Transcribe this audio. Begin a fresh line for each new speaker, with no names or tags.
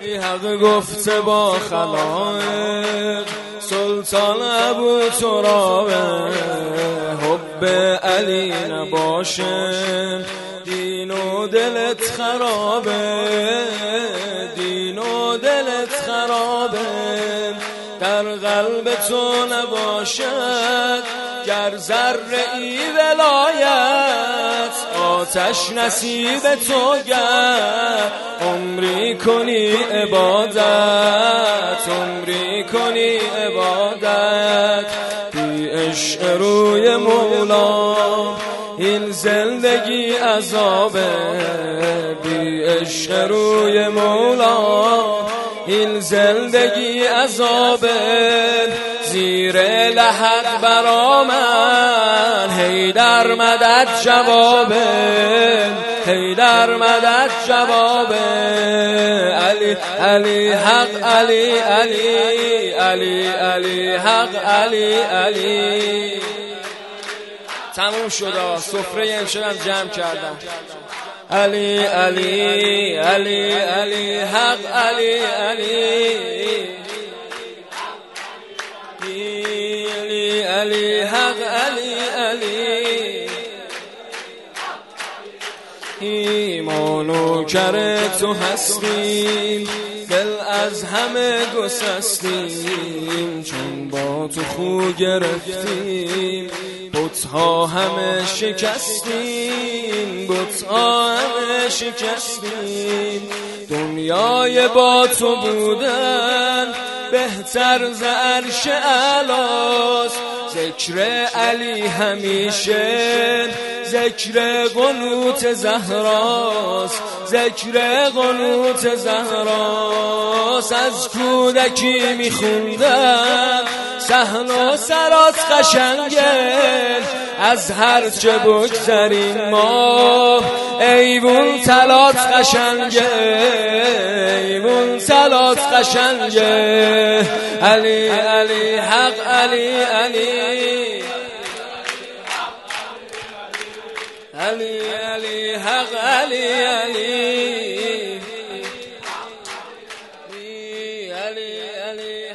ای حق گفته با خلایق سلطان ابو ترابه حب علی نباشه. دین و دلت خرابه دین و دلت خرابه. در قلب تو نباشد گر ذره ای ولایت آتش نصیب تو گر عمری کنی عبادت عمری کنی عبادت. بی عشق روی مولا این زندگی عذابه. بی عشق روی مولا این زندگی عذابه. زیر من هی در مدد جوابه هی در مدد جوابه. علی علی حق علی علی علی علی حق علی علی. تموم شد سفره امشبم جمع کردم. علی علی علی علی حق علی. علی علی علی حق علی علی. ایمان و کر تو هستیم دل از همه گسستیم چون با تو خو گرفتیم بطها همه شکستیم بطها همه شکستیم دنیای با تو بودن بهتر ز عرش علاست ذکر علی همیشه. ذکر قنوت زهراست ذکر قنوت زهراست. از کودکی میخوندم سهن و سرات قشنگه از هر چه بگذریم ما ایوون تلات قشنگه ایوون تلات قشنگه علی علی حق علی علی. علي علي هغلي علي علي علي